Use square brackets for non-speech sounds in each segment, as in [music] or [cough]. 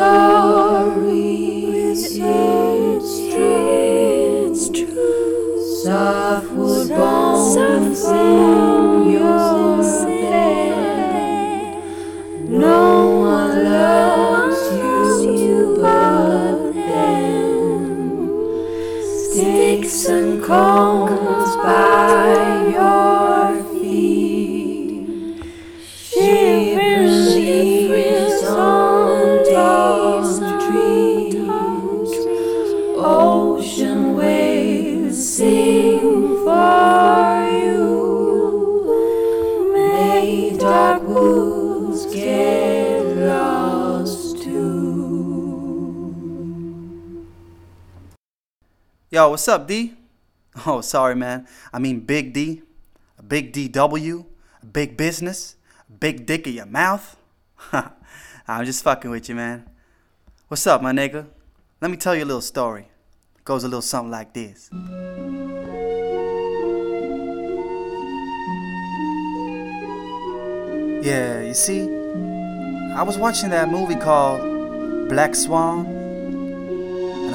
sorry. We're. It's true. It's true. Soft wood bones in your bed. No one loves you but them. Sticks and cones by your feet. Shivers, shivers. Yo, what's up, D? [laughs] Oh, sorry, man. I mean, Big D, a big DW, a big business, a big dick in your mouth. [laughs] I'm just fucking with you, man. What's up, my nigga? Let me tell you a little story. It goes a little something like this. Yeah, you see, I was watching that movie called Black Swan,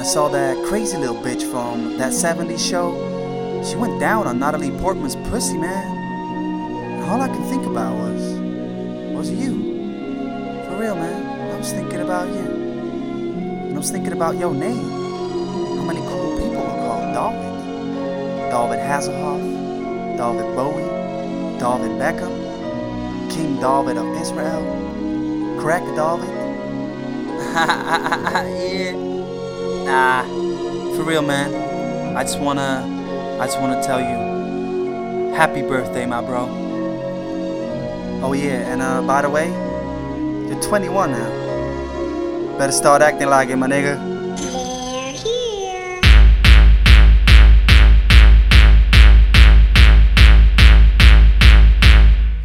saw that crazy little bitch from that 70s show. She went down on Natalie Portman's pussy, man. And all I could think about was, was you. For real, man. I was thinking about you. And I was thinking about your name. How many cool people are called David? David Hasselhoff, David Bowie, David Beckham, King David of Israel, Crack David. [laughs] yeah. Nah, for real, man. I just wanna, I just wanna tell you, happy birthday, my bro. Oh yeah, and uh, by the way, you're 21 now. Better start acting like it, my nigga.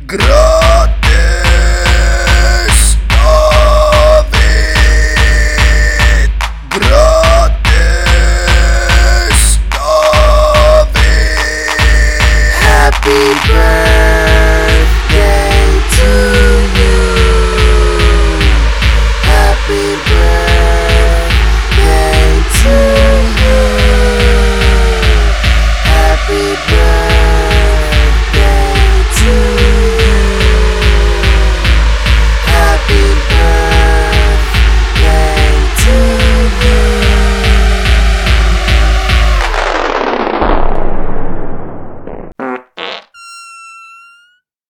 Gratis Gratis David Happy birthday.